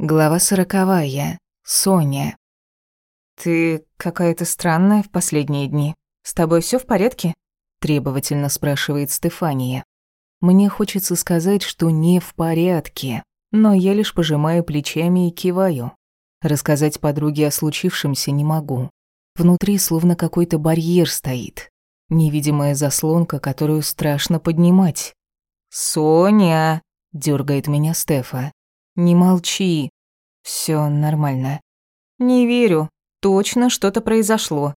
Глава сороковая. Соня. «Ты какая-то странная в последние дни. С тобой все в порядке?» Требовательно спрашивает Стефания. Мне хочется сказать, что не в порядке, но я лишь пожимаю плечами и киваю. Рассказать подруге о случившемся не могу. Внутри словно какой-то барьер стоит. Невидимая заслонка, которую страшно поднимать. «Соня!» – дергает меня Стефа. Не молчи. Все нормально. Не верю. Точно что-то произошло.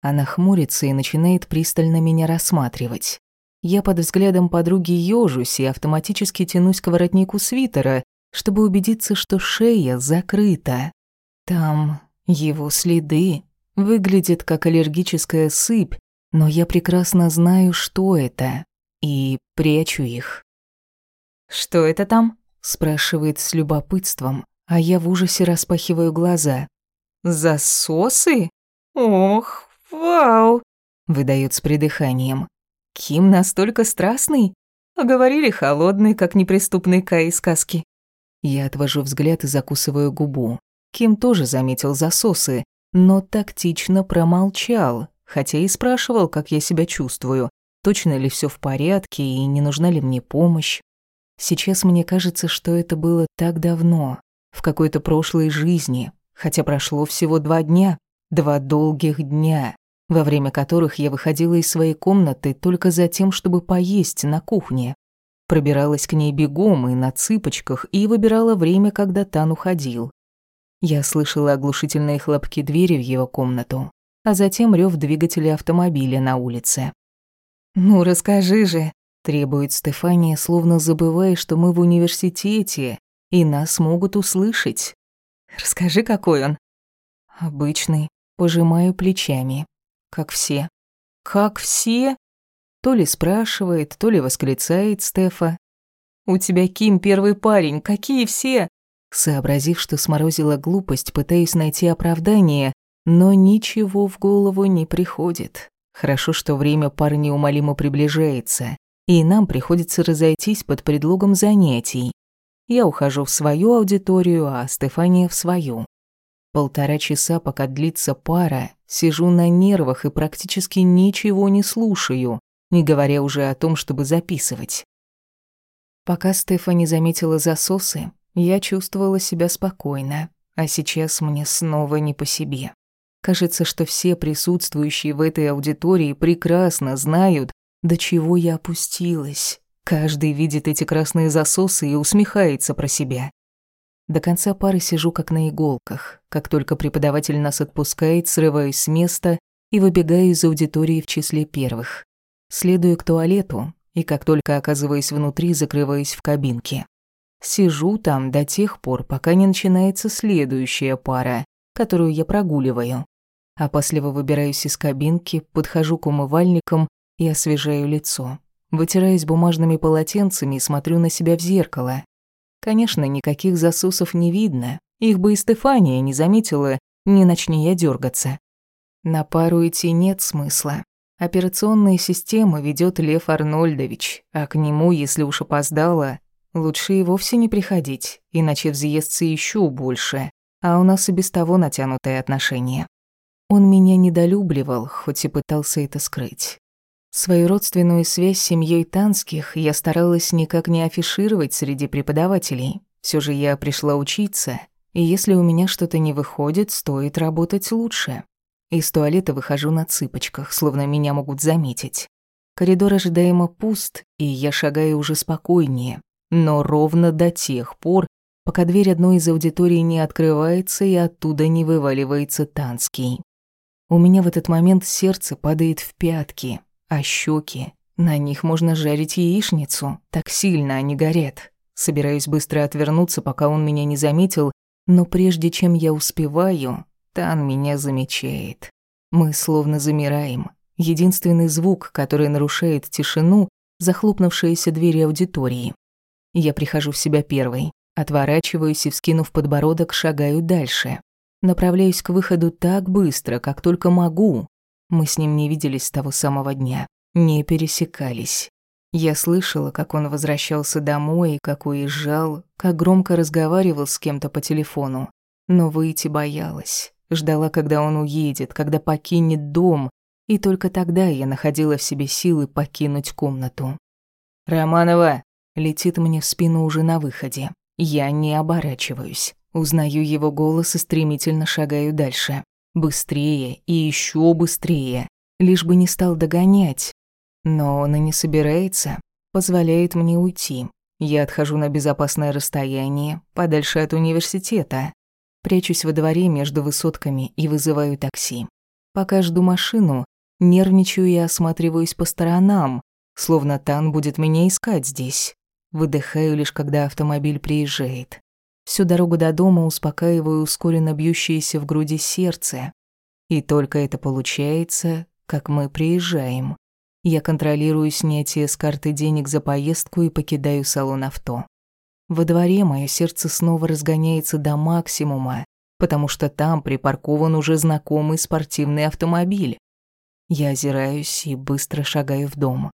Она хмурится и начинает пристально меня рассматривать. Я под взглядом подруги ёжусь и автоматически тянусь к воротнику свитера, чтобы убедиться, что шея закрыта. Там его следы. Выглядит как аллергическая сыпь, но я прекрасно знаю, что это, и прячу их. «Что это там?» Спрашивает с любопытством, а я в ужасе распахиваю глаза. «Засосы? Ох, вау!» выдает с придыханием. «Ким настолько страстный? А говорили, холодный, как неприступный Кай из сказки». Я отвожу взгляд и закусываю губу. Ким тоже заметил засосы, но тактично промолчал, хотя и спрашивал, как я себя чувствую, точно ли все в порядке и не нужна ли мне помощь. Сейчас мне кажется, что это было так давно, в какой-то прошлой жизни, хотя прошло всего два дня, два долгих дня, во время которых я выходила из своей комнаты только за тем, чтобы поесть на кухне. Пробиралась к ней бегом и на цыпочках и выбирала время, когда Тан уходил. Я слышала оглушительные хлопки двери в его комнату, а затем рев двигателя автомобиля на улице. «Ну, расскажи же», Требует Стефания, словно забывая, что мы в университете, и нас могут услышать. Расскажи, какой он. Обычный. Пожимаю плечами. Как все. Как все? То ли спрашивает, то ли восклицает Стефа. «У тебя Ким первый парень, какие все?» Сообразив, что сморозила глупость, пытаюсь найти оправдание, но ничего в голову не приходит. Хорошо, что время пары неумолимо приближается и нам приходится разойтись под предлогом занятий. Я ухожу в свою аудиторию, а Стефания в свою. Полтора часа, пока длится пара, сижу на нервах и практически ничего не слушаю, не говоря уже о том, чтобы записывать. Пока Стефани заметила засосы, я чувствовала себя спокойно, а сейчас мне снова не по себе. Кажется, что все присутствующие в этой аудитории прекрасно знают, до чего я опустилась. Каждый видит эти красные засосы и усмехается про себя. До конца пары сижу как на иголках. Как только преподаватель нас отпускает, срываюсь с места и выбегаю из аудитории в числе первых. Следую к туалету, и как только оказываюсь внутри, закрываюсь в кабинке. Сижу там до тех пор, пока не начинается следующая пара, которую я прогуливаю. Опасливо выбираюсь из кабинки, подхожу к умывальникам и освежаю лицо. Вытираюсь бумажными полотенцами и смотрю на себя в зеркало. Конечно, никаких засусов не видно. Их бы и Стефания не заметила, не начни я дергаться. На пару идти нет смысла. Операционные системы ведет Лев Арнольдович, а к нему, если уж опоздала, лучше и вовсе не приходить, иначе взъестся еще больше, а у нас и без того натянутые отношения. Он меня недолюбливал, хоть и пытался это скрыть. Свою родственную связь с семьей Танских я старалась никак не афишировать среди преподавателей. Все же я пришла учиться, и если у меня что-то не выходит, стоит работать лучше. Из туалета выхожу на цыпочках, словно меня могут заметить. Коридор ожидаемо пуст, и я шагаю уже спокойнее, но ровно до тех пор, пока дверь одной из аудиторий не открывается и оттуда не вываливается Танский. У меня в этот момент сердце падает в пятки, а щеки, на них можно жарить яичницу, так сильно они горят. Собираюсь быстро отвернуться, пока он меня не заметил, но прежде чем я успеваю, Тан меня замечает. Мы словно замираем. Единственный звук, который нарушает тишину, захлопнувшиеся двери аудитории. Я прихожу в себя первой, отворачиваюсь и, вскинув подбородок, шагаю дальше. Направляюсь к выходу так быстро, как только могу, мы с ним не виделись с того самого дня, не пересекались. Я слышала, как он возвращался домой, как уезжал, как громко разговаривал с кем-то по телефону. Но выйти боялась. Ждала, когда он уедет, когда покинет дом, и только тогда я находила в себе силы покинуть комнату. «Романова!» летит мне в спину уже на выходе. Я не оборачиваюсь. Узнаю его голос и стремительно шагаю дальше. Быстрее и еще быстрее. Лишь бы не стал догонять. Но он и не собирается. Позволяет мне уйти. Я отхожу на безопасное расстояние, подальше от университета. Прячусь во дворе между высотками и вызываю такси. Пока жду машину, нервничаю и осматриваюсь по сторонам, словно Тан будет меня искать здесь. Выдыхаю лишь, когда автомобиль приезжает. Всю дорогу до дома успокаиваю ускоренно бьющееся в груди сердце. И только это получается, как мы приезжаем. Я контролирую снятие с карты денег за поездку и покидаю салон авто. Во дворе мое сердце снова разгоняется до максимума, потому что там припаркован уже знакомый спортивный автомобиль. Я озираюсь и быстро шагаю в дом.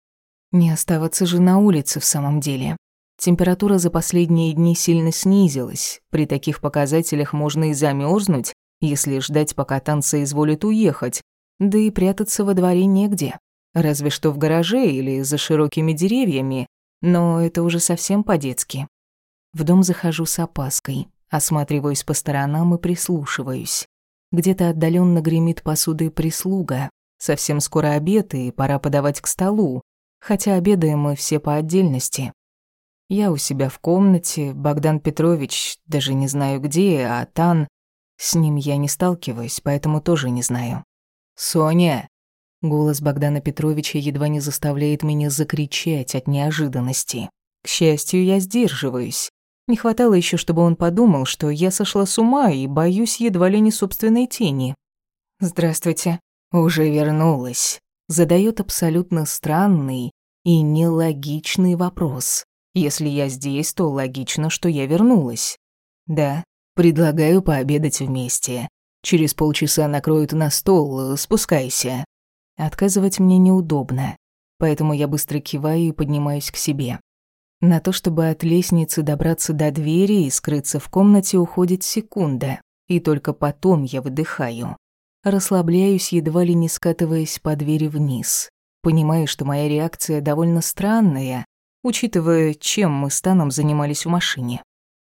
Не оставаться же на улице в самом деле. Температура за последние дни сильно снизилась. При таких показателях можно и замерзнуть, если ждать, пока танцы изволит уехать. Да и прятаться во дворе негде. Разве что в гараже или за широкими деревьями. Но это уже совсем по-детски. В дом захожу с опаской, осматриваюсь по сторонам и прислушиваюсь. Где-то отдаленно гремит посудой прислуга. Совсем скоро обед, и пора подавать к столу. Хотя обедаем мы все по отдельности. Я у себя в комнате, Богдан Петрович, даже не знаю где, а Тан... С ним я не сталкиваюсь, поэтому тоже не знаю. «Соня!» Голос Богдана Петровича едва не заставляет меня закричать от неожиданности. К счастью, я сдерживаюсь. Не хватало еще, чтобы он подумал, что я сошла с ума и боюсь едва ли не собственной тени. «Здравствуйте». «Уже вернулась», — задает абсолютно странный и нелогичный вопрос. Если я здесь, то логично, что я вернулась. Да, предлагаю пообедать вместе. Через полчаса накроют на стол, спускайся. Отказывать мне неудобно, поэтому я быстро киваю и поднимаюсь к себе. На то, чтобы от лестницы добраться до двери и скрыться в комнате, уходит секунда, и только потом я выдыхаю. Расслабляюсь, едва ли не скатываясь по двери вниз. Понимаю, что моя реакция довольно странная, учитывая, чем мы с Таном занимались в машине.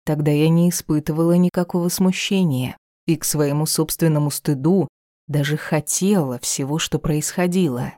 Тогда я не испытывала никакого смущения и к своему собственному стыду даже хотела всего, что происходило.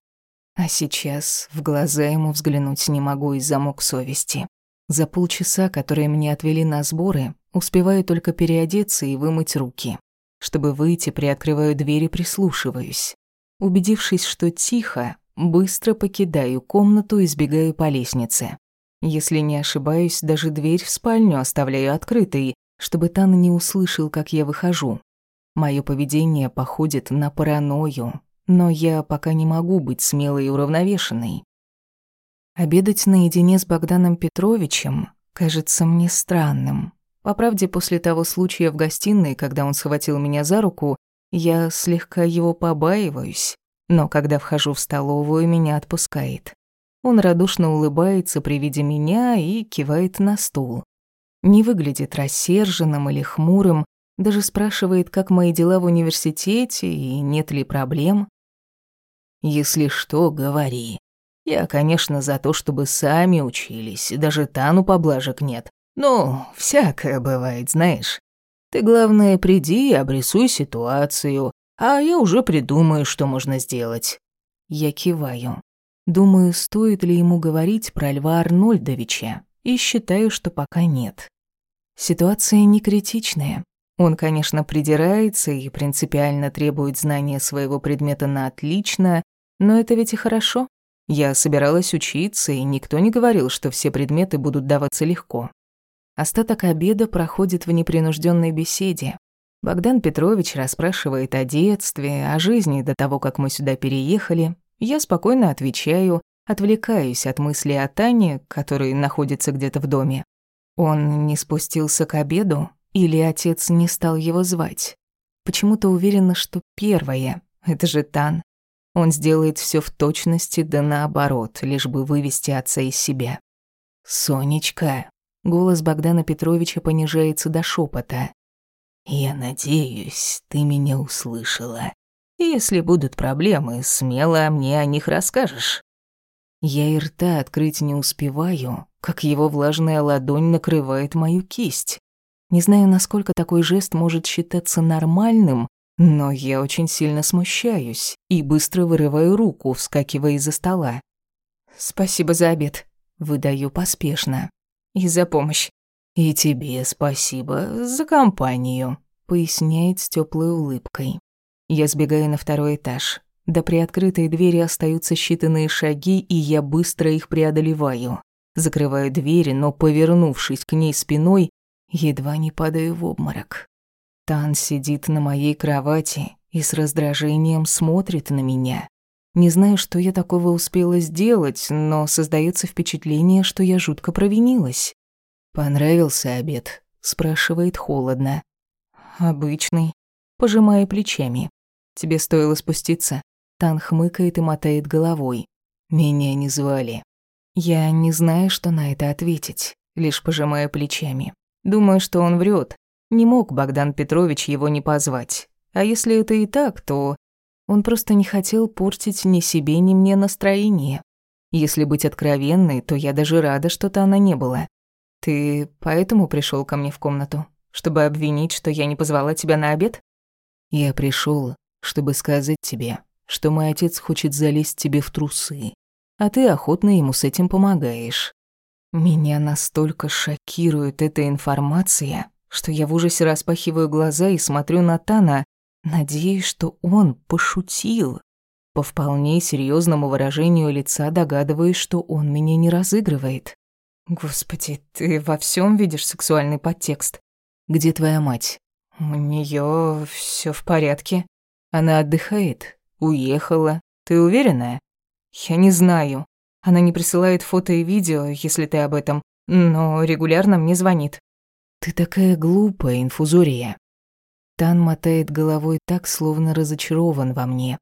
А сейчас в глаза ему взглянуть не могу из-за мук совести. За полчаса, которые мне отвели на сборы, успеваю только переодеться и вымыть руки. Чтобы выйти, приоткрываю дверь и прислушиваюсь. Убедившись, что тихо, Быстро покидаю комнату и сбегаю по лестнице. Если не ошибаюсь, даже дверь в спальню оставляю открытой, чтобы Тан не услышал, как я выхожу. Моё поведение походит на паранойю, но я пока не могу быть смелой и уравновешенной. Обедать наедине с Богданом Петровичем кажется мне странным. По правде, после того случая в гостиной, когда он схватил меня за руку, я слегка его побаиваюсь. Но когда вхожу в столовую, меня отпускает. Он радушно улыбается при виде меня и кивает на стул. Не выглядит рассерженным или хмурым, даже спрашивает, как мои дела в университете и нет ли проблем. «Если что, говори. Я, конечно, за то, чтобы сами учились, даже Тану поблажек нет. Но всякое бывает, знаешь. Ты, главное, приди и обрисуй ситуацию, а я уже придумаю, что можно сделать». Я киваю. Думаю, стоит ли ему говорить про Льва Арнольдовича, и считаю, что пока нет. Ситуация не критичная. Он, конечно, придирается и принципиально требует знания своего предмета на отлично, но это ведь и хорошо. Я собиралась учиться, и никто не говорил, что все предметы будут даваться легко. Остаток обеда проходит в непринужденной беседе. Богдан Петрович расспрашивает о детстве, о жизни до того, как мы сюда переехали. Я спокойно отвечаю, отвлекаюсь от мысли о Тане, который находится где-то в доме. Он не спустился к обеду или отец не стал его звать? Почему-то уверена, что первое. Это же Тан. Он сделает все в точности да наоборот, лишь бы вывести отца из себя. «Сонечка», — голос Богдана Петровича понижается до шепота. «Я надеюсь, ты меня услышала. Если будут проблемы, смело мне о них расскажешь». Я и рта открыть не успеваю, как его влажная ладонь накрывает мою кисть. Не знаю, насколько такой жест может считаться нормальным, но я очень сильно смущаюсь и быстро вырываю руку, вскакивая из-за стола. «Спасибо за обед», — выдаю поспешно. «И за помощь». «И тебе спасибо за компанию», — поясняет с теплой улыбкой. Я сбегаю на второй этаж. До приоткрытой двери остаются считанные шаги, и я быстро их преодолеваю. Закрываю дверь, но, повернувшись к ней спиной, едва не падаю в обморок. Тан сидит на моей кровати и с раздражением смотрит на меня. Не знаю, что я такого успела сделать, но создается впечатление, что я жутко провинилась. «Понравился обед?» – спрашивает холодно. «Обычный», пожимая плечами. «Тебе стоило спуститься?» Тан хмыкает и мотает головой. «Меня не звали». Я не знаю, что на это ответить, лишь пожимая плечами. Думаю, что он врет. Не мог Богдан Петрович его не позвать. А если это и так, то он просто не хотел портить ни себе, ни мне настроение. Если быть откровенной, то я даже рада, что Тана не было. Ты поэтому пришел ко мне в комнату? Чтобы обвинить, что я не позвала тебя на обед? Я пришел, чтобы сказать тебе, что мой отец хочет залезть тебе в трусы, а ты охотно ему с этим помогаешь. Меня настолько шокирует эта информация, что я в ужасе распахиваю глаза и смотрю на Тана, надеясь, что он пошутил. По вполне серьезному выражению лица догадываюсь, что он меня не разыгрывает. Господи, ты во всем видишь сексуальный подтекст. Где твоя мать? У нее все в порядке. Она отдыхает, уехала. Ты уверена? Я не знаю. Она не присылает фото и видео, если ты об этом, но регулярно мне звонит. Ты такая глупая, инфузория. Тан мотает головой так, словно разочарован во мне.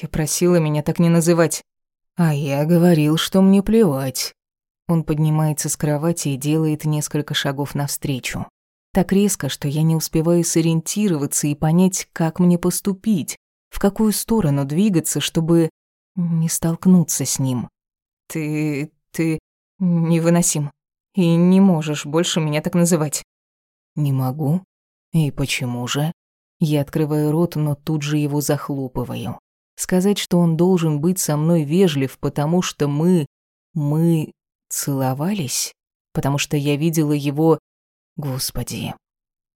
Я просила меня так не называть. А я говорил, что мне плевать. Он поднимается с кровати и делает несколько шагов навстречу. Так резко, что я не успеваю сориентироваться и понять, как мне поступить, в какую сторону двигаться, чтобы не столкнуться с ним. Ты... ты невыносим. И не можешь больше меня так называть. Не могу. И почему же? Я открываю рот, но тут же его захлопываю. Сказать, что он должен быть со мной вежлив, потому что мы... мы целовались? Потому что я видела его Господи.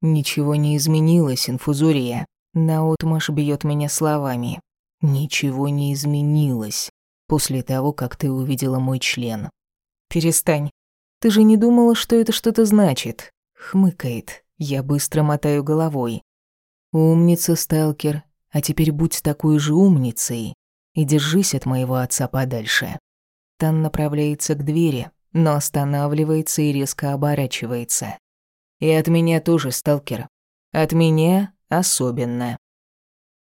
Ничего не изменилось, инфузория. Наотмашь бьет меня словами. Ничего не изменилось после того, как ты увидела мой член. Перестань. Ты же не думала, что это что-то значит? Хмыкает. Я быстро мотаю головой. Умница, сталкер. А теперь будь такой же умницей и держись от моего отца подальше. Тан направляется к двери, но останавливается и резко оборачивается. И от меня тоже, сталкер. От меня особенно.